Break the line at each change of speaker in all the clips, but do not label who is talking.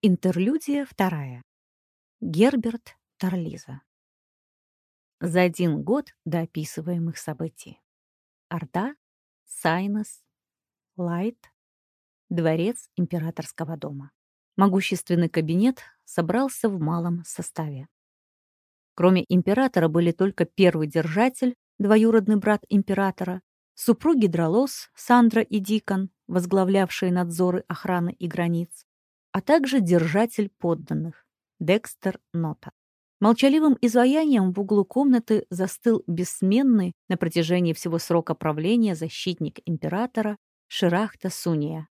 Интерлюдия вторая. Герберт Тарлиза. За один год до описываемых событий. Орда, Сайнос, Лайт, дворец императорского дома. Могущественный кабинет собрался в малом составе. Кроме императора были только первый держатель, двоюродный брат императора, супруги Дролос, Сандра и Дикон, возглавлявшие надзоры охраны и границ, а также держатель подданных Декстер Нота. Молчаливым изваянием в углу комнаты застыл бессменный на протяжении всего срока правления защитник императора Ширахта Суния.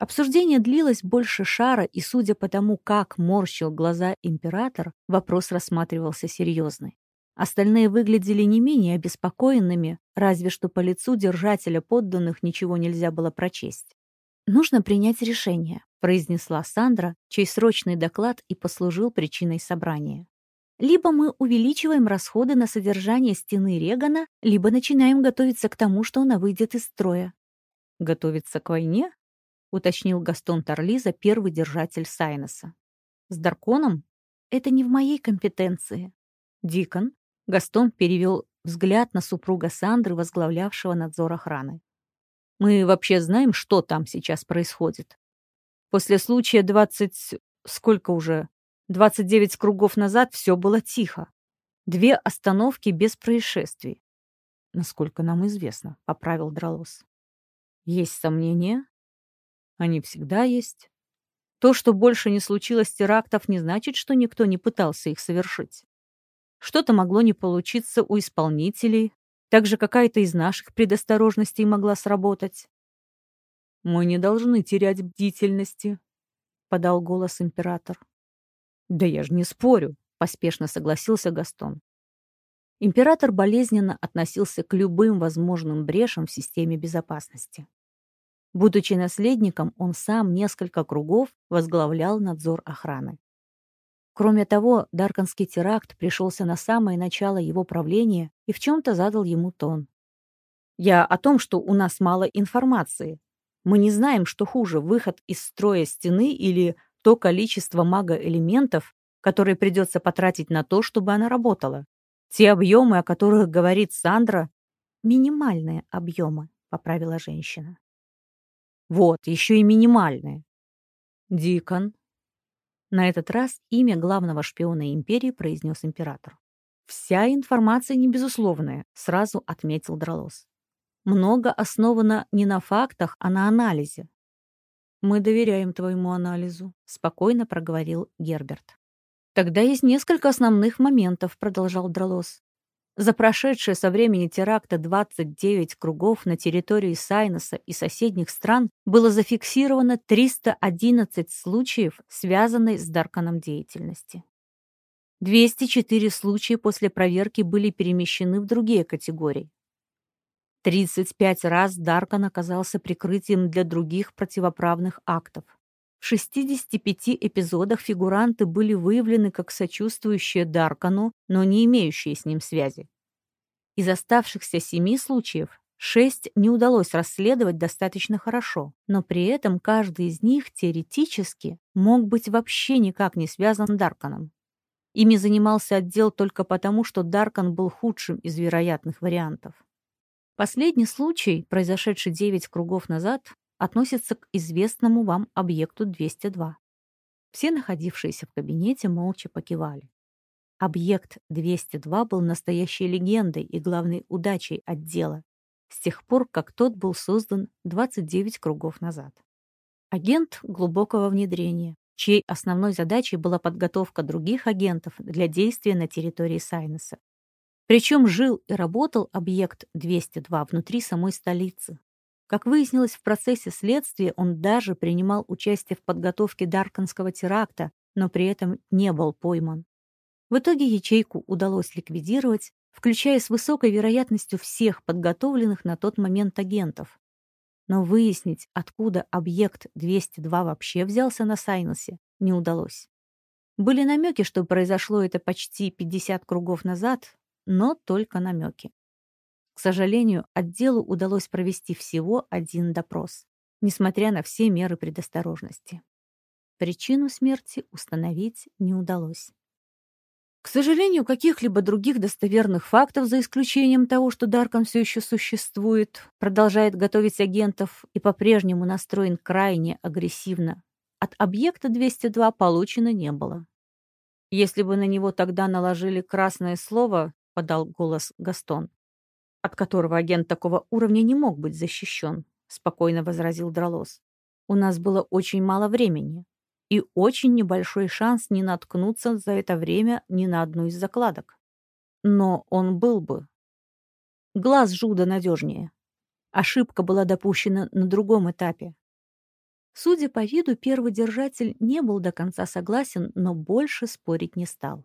Обсуждение длилось больше шара, и, судя по тому, как морщил глаза император, вопрос рассматривался серьезный. Остальные выглядели не менее обеспокоенными, разве что по лицу держателя подданных ничего нельзя было прочесть. «Нужно принять решение», — произнесла Сандра, чей срочный доклад и послужил причиной собрания. «Либо мы увеличиваем расходы на содержание стены Регана, либо начинаем готовиться к тому, что она выйдет из строя».
«Готовиться к войне?» — уточнил Гастон Торлиза, первый держатель Сайноса. «С Дарконом?»
«Это не в моей компетенции».
«Дикон?» — Гастон перевел взгляд на супруга Сандры, возглавлявшего надзор охраны. Мы вообще знаем, что там сейчас происходит. После случая 20... сколько уже? 29 кругов назад все было тихо. Две остановки без происшествий. Насколько нам известно, поправил Дролос. Есть сомнения? Они всегда есть. То, что больше не случилось терактов, не значит, что никто не пытался их совершить. Что-то могло не получиться у исполнителей, также какая-то из наших предосторожностей могла сработать. «Мы не должны терять бдительности», — подал голос император. «Да я же не спорю», — поспешно согласился Гастон. Император болезненно относился к любым возможным брешам в системе безопасности. Будучи наследником, он сам несколько кругов возглавлял надзор охраны. Кроме того, Дарканский теракт пришелся на самое начало его правления и в чем-то задал ему тон. «Я о том, что у нас мало информации. Мы не знаем, что хуже, выход из строя стены или то количество мага-элементов, которые придется потратить на то, чтобы она работала. Те объемы, о которых говорит Сандра, минимальные объемы», — поправила женщина. «Вот, еще и минимальные». Дикон, на этот раз имя главного шпиона империи произнес император. «Вся информация не безусловная», — сразу отметил Дролос. «Много основано не на фактах, а на анализе». «Мы доверяем твоему анализу», — спокойно проговорил Герберт. «Тогда есть несколько основных моментов», — продолжал Дролос. За прошедшие со времени теракта 29 кругов на территории Сайноса и соседних стран было зафиксировано 311 случаев, связанных с Дарканом деятельности. 204 случая после проверки были перемещены в другие категории. 35 раз Даркан оказался прикрытием для других противоправных актов. В 65 эпизодах фигуранты были выявлены как сочувствующие Даркану, но не имеющие с ним связи. Из оставшихся семи случаев шесть не удалось расследовать достаточно хорошо, но при этом каждый из них теоретически мог быть вообще никак не связан с Дарканом. Ими занимался отдел только потому, что Даркан был худшим из вероятных вариантов. Последний случай, произошедший 9 кругов назад, относится к известному вам объекту 202. Все находившиеся в кабинете молча покивали. Объект 202 был настоящей легендой и главной удачей отдела с тех пор, как тот был создан 29 кругов назад. Агент глубокого внедрения, чьей основной задачей была подготовка других агентов для действия на территории Сайнеса. Причем жил и работал объект 202 внутри самой столицы, как выяснилось в процессе следствия, он даже принимал участие в подготовке Дарканского теракта, но при этом не был пойман. В итоге ячейку удалось ликвидировать, включая с высокой вероятностью всех подготовленных на тот момент агентов. Но выяснить, откуда объект 202 вообще взялся на Сайносе, не удалось. Были намеки, что произошло это почти 50 кругов назад, но только намеки. К сожалению, отделу удалось провести всего один допрос, несмотря на все меры предосторожности.
Причину смерти установить не удалось.
К сожалению, каких-либо других достоверных фактов, за исключением того, что Даркон все еще существует, продолжает готовить агентов и по-прежнему настроен крайне агрессивно, от объекта 202 получено не было. Если бы на него тогда наложили красное слово, подал голос Гастон, от которого агент такого уровня не мог быть защищен, спокойно возразил Дролос. У нас было очень мало времени и очень небольшой шанс не наткнуться за это время ни на одну из закладок. Но он был бы. Глаз Жуда надежнее. Ошибка была допущена на другом этапе. Судя по виду, первый держатель не был до конца согласен, но больше спорить не стал.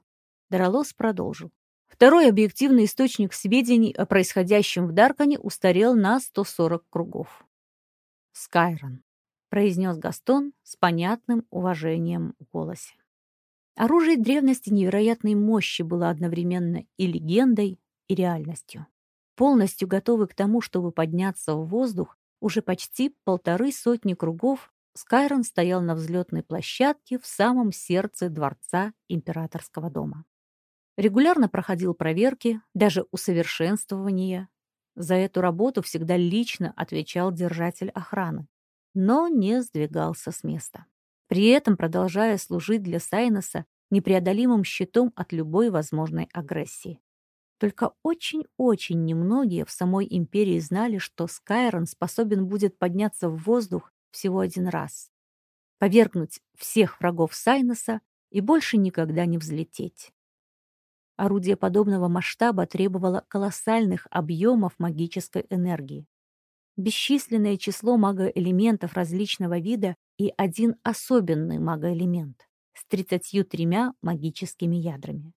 Даролос продолжил. Второй объективный источник сведений о происходящем в Даркане устарел на 140 кругов. Скайрон произнес Гастон с понятным уважением в голосе. Оружие древности невероятной мощи было одновременно и легендой, и реальностью. Полностью готовый к тому, чтобы подняться в воздух, уже почти полторы сотни кругов Скайрон стоял на взлетной площадке в самом сердце дворца императорского дома. Регулярно проходил проверки, даже усовершенствования. За эту работу всегда лично отвечал держатель охраны но не сдвигался с места. При этом продолжая служить для Сайноса непреодолимым щитом от любой возможной агрессии. Только очень-очень немногие в самой империи знали, что Скайрон способен будет подняться в воздух всего один раз, повергнуть всех врагов Сайноса и больше никогда не взлететь. Орудие подобного масштаба требовало колоссальных объемов магической энергии бесчисленное число магоэлементов различного вида и один особенный магоэлемент с 33 магическими ядрами.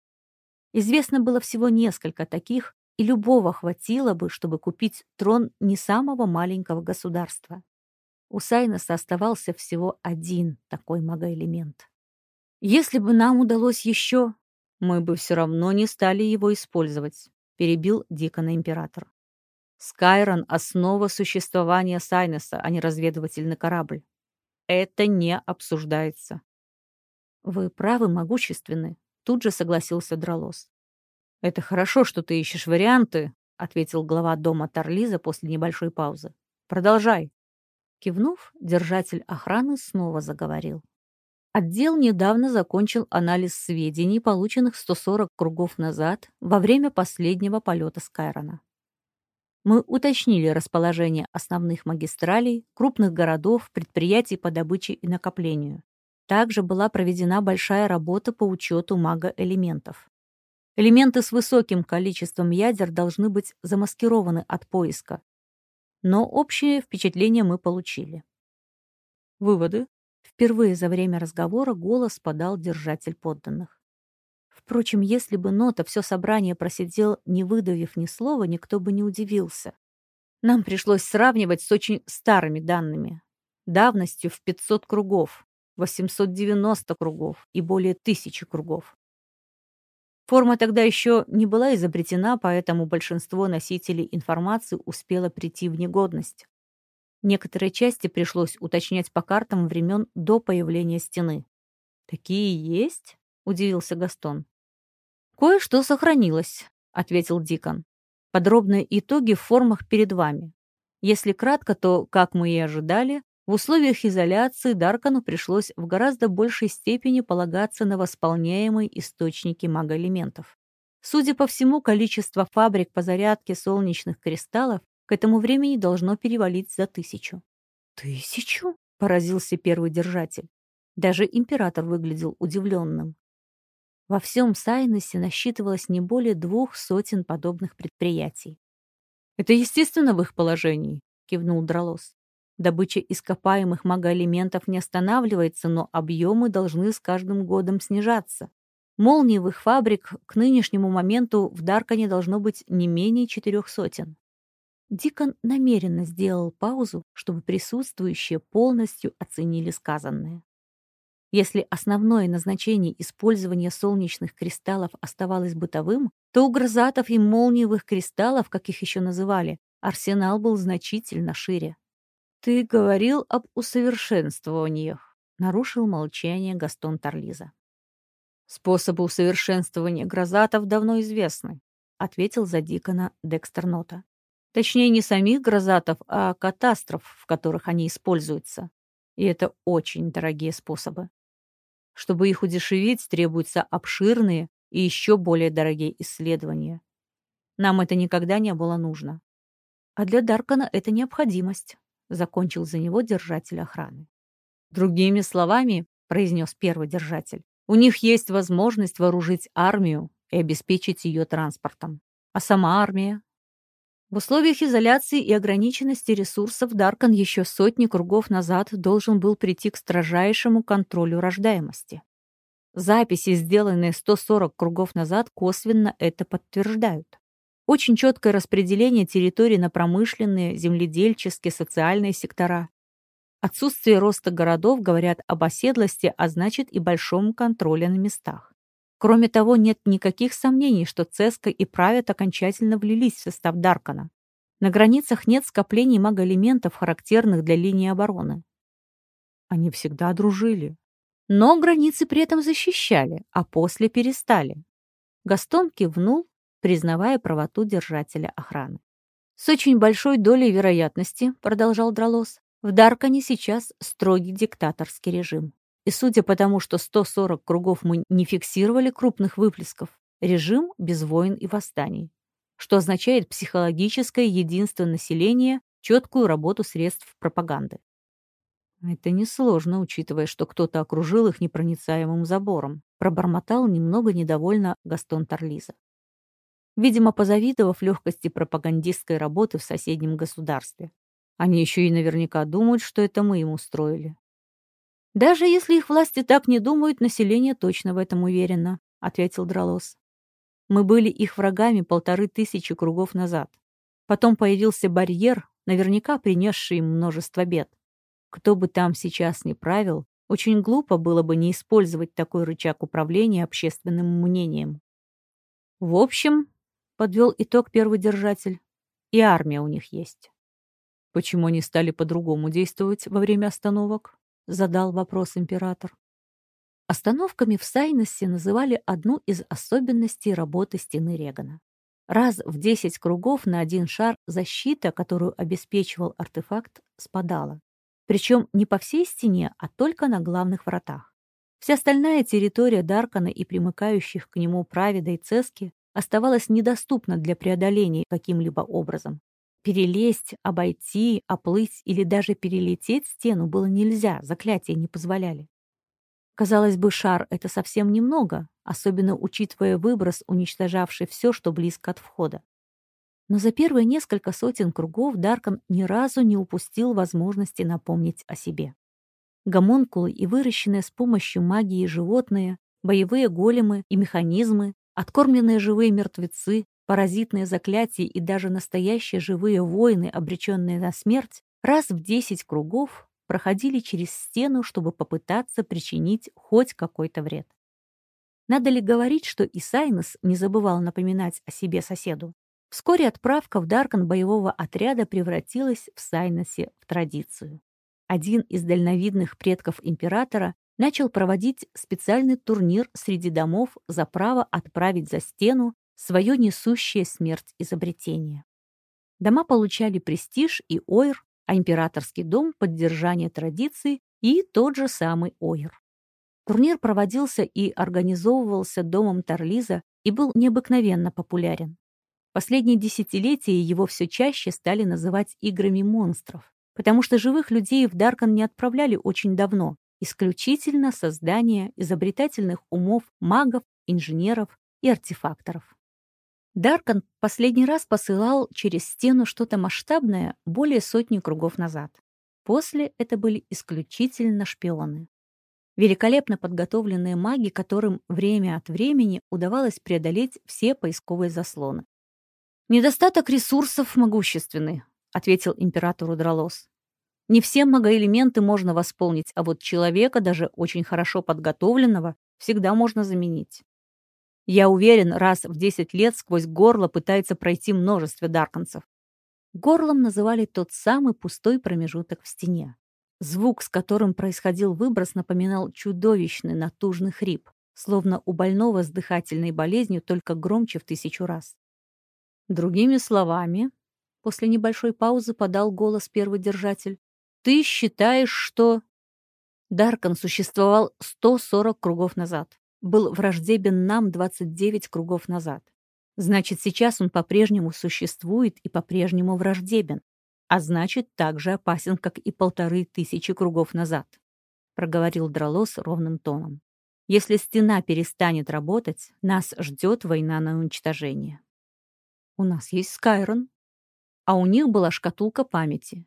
Известно было всего несколько таких, и любого хватило бы, чтобы купить трон не самого маленького государства. У Сайноса оставался всего один такой магоэлемент. «Если бы нам удалось еще, мы бы все равно не стали его использовать», перебил Дикона император. Скайрон — основа существования Сайнеса, а не разведывательный корабль. Это не обсуждается. Вы правы, могущественны, тут же согласился Дролос. Это хорошо, что ты ищешь варианты, ответил глава дома Тарлиза после небольшой паузы. Продолжай. Кивнув, держатель охраны снова заговорил. Отдел недавно закончил анализ сведений, полученных 140 кругов назад во время последнего полета Скайрона мы уточнили расположение основных магистралей, крупных городов, предприятий по добыче и накоплению. Также была проведена большая работа по учету магоэлементов. Элементы с высоким количеством ядер должны быть замаскированы от поиска. Но общее впечатление мы получили. Выводы. Впервые за время разговора голос подал держатель подданных. Впрочем, если бы Нота все собрание просидел, не выдавив ни слова, никто бы не удивился. Нам пришлось сравнивать с очень старыми данными. Давностью в 500 кругов, 890 кругов и более тысячи кругов. Форма тогда еще не была изобретена, поэтому большинство носителей информации успело прийти в негодность. Некоторые части пришлось уточнять по картам времен до появления стены. «Такие есть?» — удивился Гастон. «Кое-что сохранилось», — ответил Дикон. «Подробные итоги в формах перед вами. Если кратко, то, как мы и ожидали, в условиях изоляции Даркану пришлось в гораздо большей степени полагаться на восполняемые источники магоэлементов. Судя по всему, количество фабрик по зарядке солнечных кристаллов к этому времени должно перевалить за тысячу. «Тысячу?» — поразился первый держатель. Даже император выглядел удивленным. Во всем Сайнесе насчитывалось не более двух сотен подобных предприятий. «Это естественно в их положении», — кивнул Дролос. «Добыча ископаемых магоэлементов не останавливается, но объемы должны с каждым годом снижаться. Молниевых фабрик к нынешнему моменту в Даркане должно быть не менее четырех сотен». Дикон намеренно сделал паузу, чтобы присутствующие полностью оценили сказанное. Если основное назначение использования солнечных кристаллов оставалось бытовым, то у грозатов и молниевых кристаллов, как их еще называли, арсенал был значительно шире. «Ты говорил об усовершенствованиях», Нарушил молчание Гастон Тарлиза. Способы усовершенствования грозатов давно известны, ответил за Дикона Декстер Нота. Точнее, не самих грозатов, а катастроф, в которых они используются. И это очень дорогие способы. Чтобы их удешевить, требуются обширные и еще более дорогие исследования. Нам это никогда не было нужно. А для Даркона это необходимость, закончил за него держатель охраны. Другими словами, произнес первый держатель, у них есть возможность вооружить армию и обеспечить ее транспортом. А сама армия? В условиях изоляции и ограниченности ресурсов Даркон еще сотни кругов назад должен был прийти к строжайшему контролю рождаемости. Записи, сделанные 140 кругов назад, косвенно это подтверждают. Очень четкое распределение территорий на промышленные, земледельческие, социальные сектора. Отсутствие роста городов говорят об оседлости, а значит и большом контроле на местах. Кроме того, нет никаких сомнений, что Цеска и Правят окончательно влились в состав Даркана. На границах нет скоплений магоэлементов, характерных для линии обороны. Они всегда дружили. Но границы при этом защищали, а после перестали. Гастон кивнул, признавая правоту держателя охраны. «С очень большой долей вероятности», — продолжал Дролос, «в Даркане сейчас строгий диктаторский режим. И судя по тому, что 140 кругов мы не фиксировали крупных выплесков, режим без войн и восстаний, что означает психологическое единство населения, четкую работу средств пропаганды. Это несложно, учитывая, что кто-то окружил их непроницаемым забором, пробормотал немного недовольно Гастон Тарлиза. Видимо, позавидовав легкости пропагандистской работы в соседнем государстве. Они еще и наверняка думают, что это мы им устроили. «Даже если их власти так не думают, население точно в этом уверено», — ответил Дролос. «Мы были их врагами полторы тысячи кругов назад. Потом появился барьер, наверняка принесший им множество бед. Кто бы там сейчас ни правил, очень глупо было бы не использовать такой рычаг управления общественным мнением. В общем, подвел итог первый держатель, и армия у них есть. Почему они стали по-другому действовать во время остановок? Задал вопрос император. Остановками в Сайносе называли одну из особенностей работы стены Регана. Раз в 10 кругов на один шар защита, которую обеспечивал артефакт, спадала. Причем не по всей стене, а только на главных вратах. Вся остальная территория Даркана и примыкающих к нему Правида и Цески оставалась недоступна для преодоления каким-либо образом. Перелезть, обойти, оплыть или даже перелететь стену было нельзя, заклятия не позволяли. Казалось бы, шар — это совсем немного, особенно учитывая выброс, уничтожавший все, что близко от входа. Но за первые несколько сотен кругов Даркон ни разу не упустил возможности напомнить о себе. Гомонкулы и выращенные с помощью магии животные, боевые големы и механизмы, откормленные живые мертвецы, Паразитные заклятия и даже настоящие живые воины, обреченные на смерть, раз в десять кругов проходили через стену, чтобы попытаться причинить хоть какой-то вред. Надо ли говорить, что и Сайнус не забывал напоминать о себе соседу? Вскоре отправка в Даркон боевого отряда превратилась в Сайносе в традицию. Один из дальновидных предков императора начал проводить специальный турнир среди домов за право отправить за стену свое несущее смерть изобретение. Дома получали престиж и ойр, а императорский дом — поддержание традиций и тот же самый ойр. Турнир проводился и организовывался домом Тарлиза и был необыкновенно популярен. Последние десятилетия его все чаще стали называть играми монстров, потому что живых людей в Даркон не отправляли очень давно, исключительно создание изобретательных умов магов, инженеров и артефакторов. Даркан последний раз посылал через стену что-то масштабное более сотни кругов назад. После это были исключительно шпионы. Великолепно подготовленные маги, которым время от времени удавалось преодолеть все поисковые заслоны. «Недостаток ресурсов могущественный», — ответил императору Дролос. «Не все магоэлементы можно восполнить, а вот человека, даже очень хорошо подготовленного, всегда можно заменить. Я уверен, раз в 10 лет сквозь горло пытается пройти множество дарканцев. Горлом называли тот самый пустой промежуток в стене. Звук, с которым происходил выброс, напоминал чудовищный натужный хрип, словно у больного с дыхательной болезнью, только громче в тысячу раз. Другими словами, после небольшой паузы подал голос первый держатель, «Ты считаешь, что...» Даркон существовал 140 кругов назад, был враждебен нам 29 кругов назад. Значит, сейчас он по-прежнему существует и по-прежнему враждебен, а значит, так же опасен, как и полторы тысячи кругов назад, проговорил Дролос ровным тоном. Если стена перестанет работать, нас ждет война на уничтожение. У нас есть Скайрон, а у них была шкатулка памяти.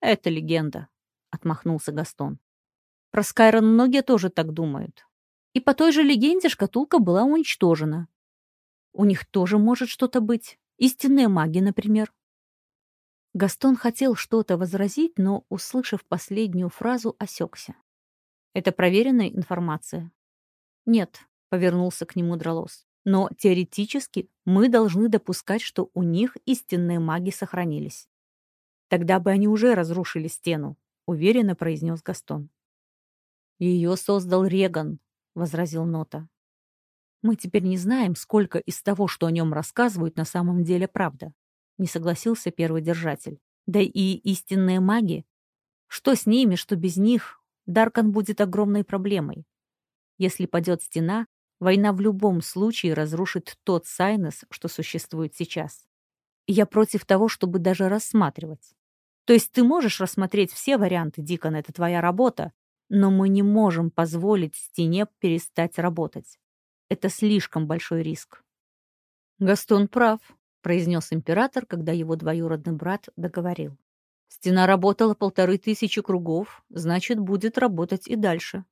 Это легенда, отмахнулся Гастон. Про Скайрон многие тоже так думают. И по той же легенде шкатулка была уничтожена. У них тоже может что-то быть. Истинные маги, например. Гастон хотел что-то возразить, но, услышав последнюю фразу, осекся. «Это проверенная информация?» «Нет», — повернулся к нему Дролос. «Но теоретически мы должны допускать, что у них истинные маги сохранились». «Тогда бы они уже разрушили стену», — уверенно произнес Гастон. «Ее создал Реган», — возразил Нота. Мы теперь не знаем, сколько из того, что о нем рассказывают, на самом деле правда. Не согласился первый держатель. Да и истинные маги. Что с ними, что без них? Даркан будет огромной проблемой. Если падет стена, война в любом случае разрушит тот Сайнес, что существует сейчас. Я против того, чтобы даже рассматривать. То есть ты можешь рассмотреть все варианты, Дикон, это твоя работа, но мы не можем позволить стене перестать работать. Это слишком большой риск. Гастон прав, произнес император, когда его двоюродный брат договорил. Стена работала полторы тысячи кругов, значит, будет работать и дальше.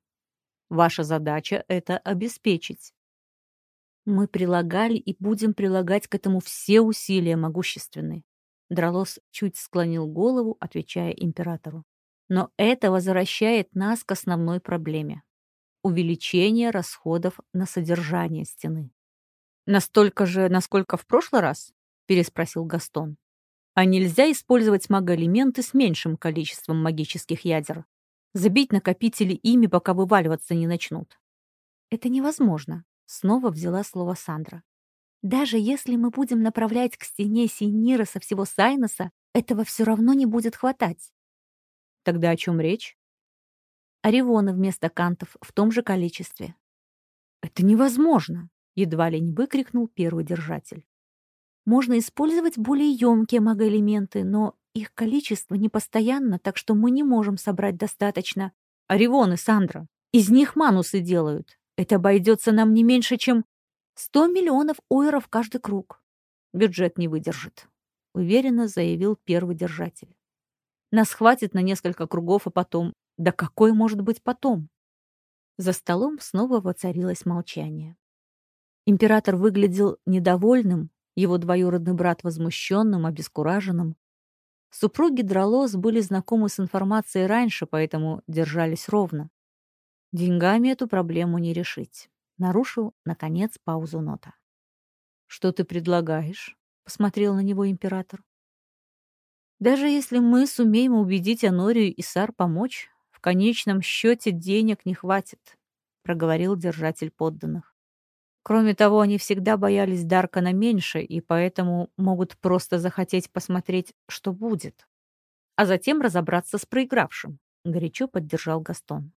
Ваша задача — это обеспечить. Мы прилагали и будем прилагать к этому все усилия могущественные. Дролос чуть склонил голову, отвечая императору. Но это возвращает нас к основной проблеме увеличение расходов на содержание стены. «Настолько же, насколько в прошлый раз?» — переспросил Гастон. «А нельзя использовать магоэлементы с меньшим количеством магических ядер? Забить накопители ими, пока вываливаться не начнут?» «Это невозможно», — снова взяла слово Сандра. «Даже если мы будем направлять к стене Синира со всего Сайноса, этого все равно не будет хватать». «Тогда о чем речь?» Оревоны вместо кантов в том же количестве. «Это невозможно!» — едва ли не выкрикнул первый держатель. «Можно использовать более емкие магоэлементы, но их количество непостоянно, так что мы не можем собрать достаточно. Оревоны, Сандра, из них манусы делают. Это обойдется нам не меньше, чем сто миллионов ойров каждый круг. Бюджет не выдержит», — уверенно заявил первый держатель. «Нас хватит на несколько кругов, а потом да какой может быть потом? За столом снова воцарилось молчание. Император выглядел недовольным, его двоюродный брат возмущенным, обескураженным. Супруги Дролос были знакомы с информацией раньше, поэтому держались ровно. Деньгами эту проблему не решить. Нарушил, наконец, паузу нота. «Что ты предлагаешь?» — посмотрел на него император. «Даже если мы сумеем убедить Анорию и Сар помочь, конечном счете денег не хватит», — проговорил держатель подданных. Кроме того, они всегда боялись Даркана меньше, и поэтому могут просто захотеть посмотреть, что будет. А затем разобраться с проигравшим, — горячо поддержал Гастон.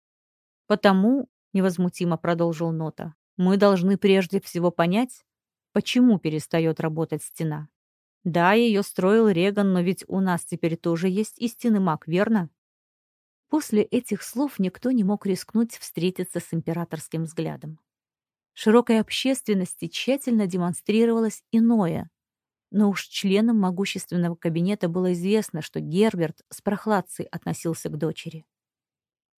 «Потому, — невозмутимо продолжил Нота, — мы должны прежде всего понять, почему перестает работать стена. Да, ее строил Реган, но ведь у нас теперь тоже есть истинный маг, верно? После этих слов никто не мог рискнуть встретиться с императорским взглядом. Широкой общественности тщательно демонстрировалось иное, но уж членам могущественного кабинета было известно, что Герберт с прохладцей относился к дочери.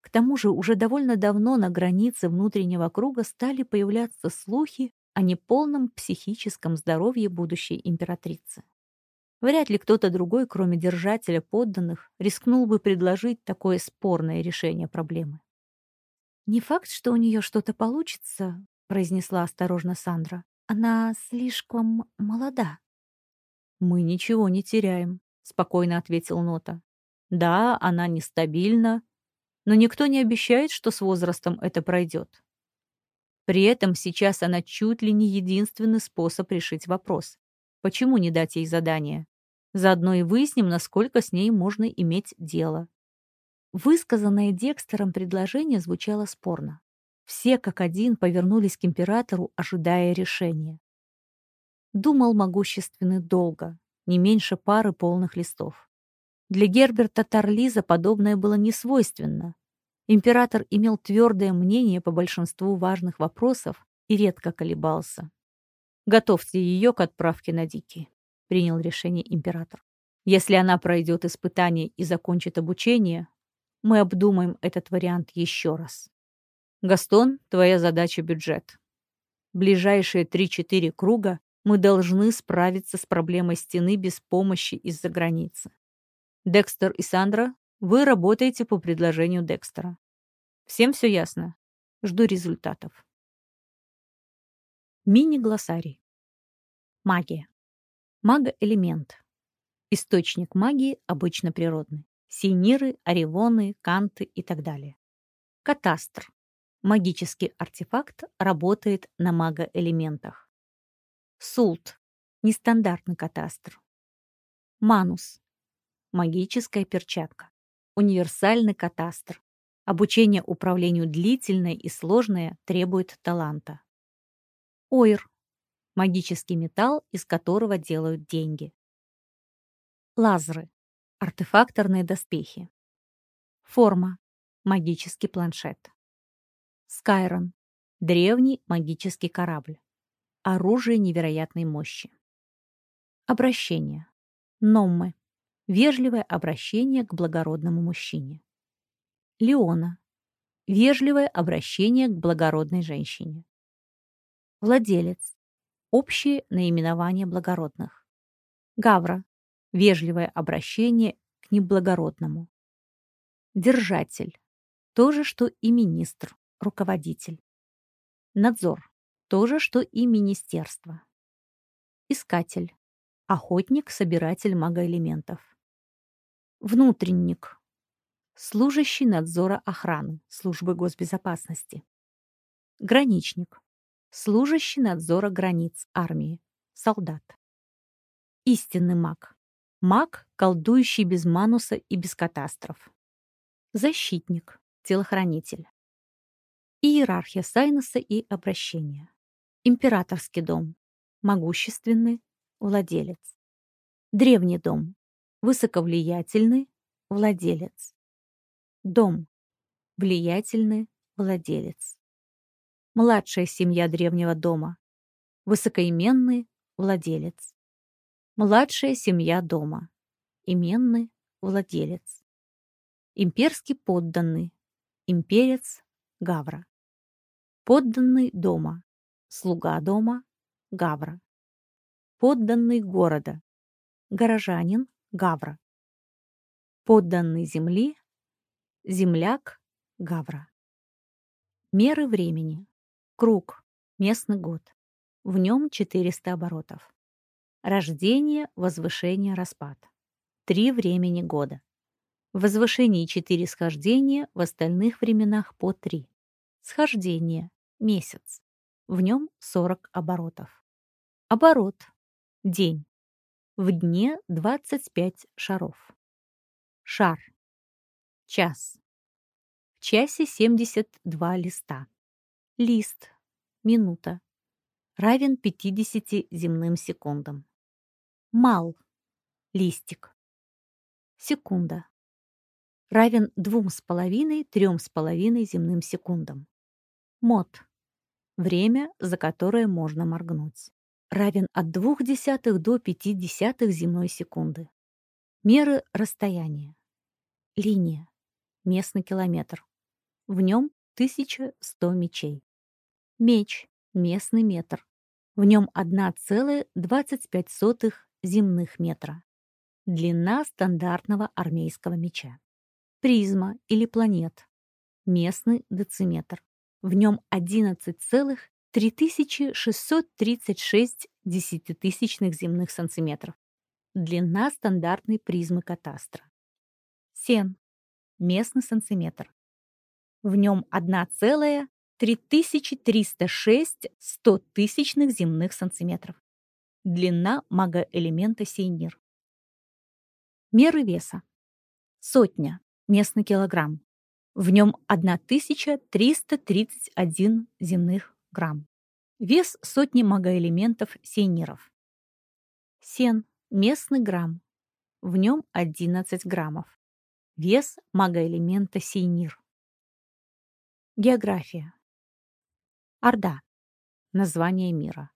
К тому же уже довольно давно на границе внутреннего круга стали появляться слухи о неполном психическом здоровье будущей императрицы. Вряд ли кто-то другой, кроме держателя подданных, рискнул бы предложить такое спорное решение проблемы. «Не факт, что у нее что-то получится», — произнесла осторожно Сандра. «Она слишком молода». «Мы ничего не теряем», — спокойно ответил Нота. Да, она нестабильна, но никто не обещает, что с возрастом это пройдет. При этом сейчас она чуть ли не единственный способ решить вопрос. Почему не дать ей задание? Заодно и выясним, насколько с ней можно иметь дело. Высказанное Декстером предложение звучало спорно. Все как один повернулись к императору, ожидая решения. Думал могущественный долго, не меньше пары полных листов. Для Герберта Тарлиза подобное было несвойственно. Император имел твердое мнение по большинству важных вопросов и редко колебался. «Готовьте ее к отправке на Дикий», — принял решение император. «Если она пройдет испытание и закончит обучение, мы обдумаем этот вариант еще раз. Гастон, твоя задача — бюджет. Ближайшие 3-4 круга мы должны справиться с проблемой стены без помощи из-за границы. Декстер и Сандра, вы работаете по предложению Декстера. Всем все ясно? Жду результатов. Мини-глоссарий. Магия. Мага-элемент. Источник магии обычно природный. Синиры, оревоны, канты и так далее. Катастр. Магический артефакт работает на магоэлементах. Султ. Нестандартный катастр. Манус. Магическая перчатка. Универсальный катастр. Обучение управлению длительное и сложное требует таланта. Ойр. Магический металл, из которого делают деньги. Лазеры. Артефакторные доспехи. Форма. Магический планшет. Скайрон. Древний магический корабль. Оружие невероятной мощи. Обращение. Номмы. Вежливое обращение к благородному мужчине. Леона. Вежливое обращение к благородной женщине. Владелец. Общее наименование благородных. Гавра. Вежливое обращение к неблагородному. Держатель. То же, что и министр, руководитель. Надзор. То же, что и министерство. Искатель. Охотник, собиратель магоэлементов. Внутренник. Служащий надзора охраны, службы госбезопасности. Граничник. Служащий надзора границ армии, солдат. Истинный маг. Маг, колдующий без мануса и без катастроф. Защитник, телохранитель. Иерархия Сайноса и обращения. Императорский дом. Могущественный, владелец. Древний дом. Высоковлиятельный, владелец. Дом. Влиятельный, владелец. Младшая семья древнего дома. Высокоименный, владелец. Младшая семья дома. Именный владелец. Имперский подданный. Имперец Гавра. Подданный дома. Слуга дома Гавра. Подданный города. Горожанин Гавра. Подданный земли. Земляк Гавра. Меры времени. Круг. Местный год. В нем 400 оборотов. Рождение, возвышение, распад. Три времени года. В возвышении четыре схождения, в остальных временах по три. Схождение. Месяц. В нем 40 оборотов. Оборот. День. В дне 25 шаров. Шар. Час. В часе 72 листа. Лист. Минута. Равен 50 земным секундам. Мал. Листик. Секунда. Равен двум с половиной, трем с половиной земным секундам. Мод. Время, за которое можно моргнуть. Равен от двух десятых до пяти десятых земной секунды. Меры расстояния. Линия. Местный километр. В нем 1100 мечей. Меч. Местный метр. В нем 1,25 земных метра. Длина стандартного армейского меча. Призма или планет. Местный дециметр. В нем 11,3636 десятитысячных земных сантиметров. Длина стандартной призмы катастра.
Сен. Местный сантиметр. В нем 1,3306 стотысячных земных сантиметров. Длина магоэлемента сейнир. Меры веса. Сотня. Местный килограмм. В нем 1331 земных грамм. Вес сотни магоэлементов сейниров. Сен. Местный грамм. В нем 11 граммов. Вес магоэлемента сейнир. География. Орда. Название мира.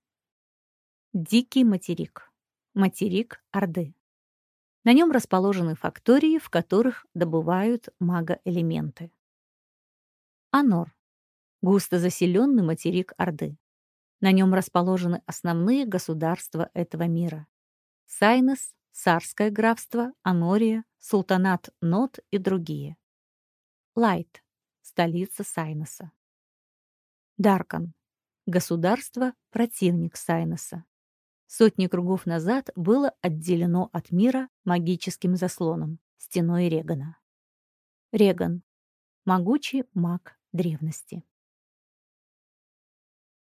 Дикий материк. Материк Орды. На нем расположены фактории, в которых добывают магоэлементы. Анор. Густо заселенный материк Орды. На нем расположены основные государства этого мира. Сайнес, Сарское графство, Анория, Султанат Нот и другие. Лайт столица Сайноса. Даркан. Государство – противник Сайноса. Сотни кругов назад было отделено от мира магическим заслоном, стеной Регана. Реган. Могучий маг древности.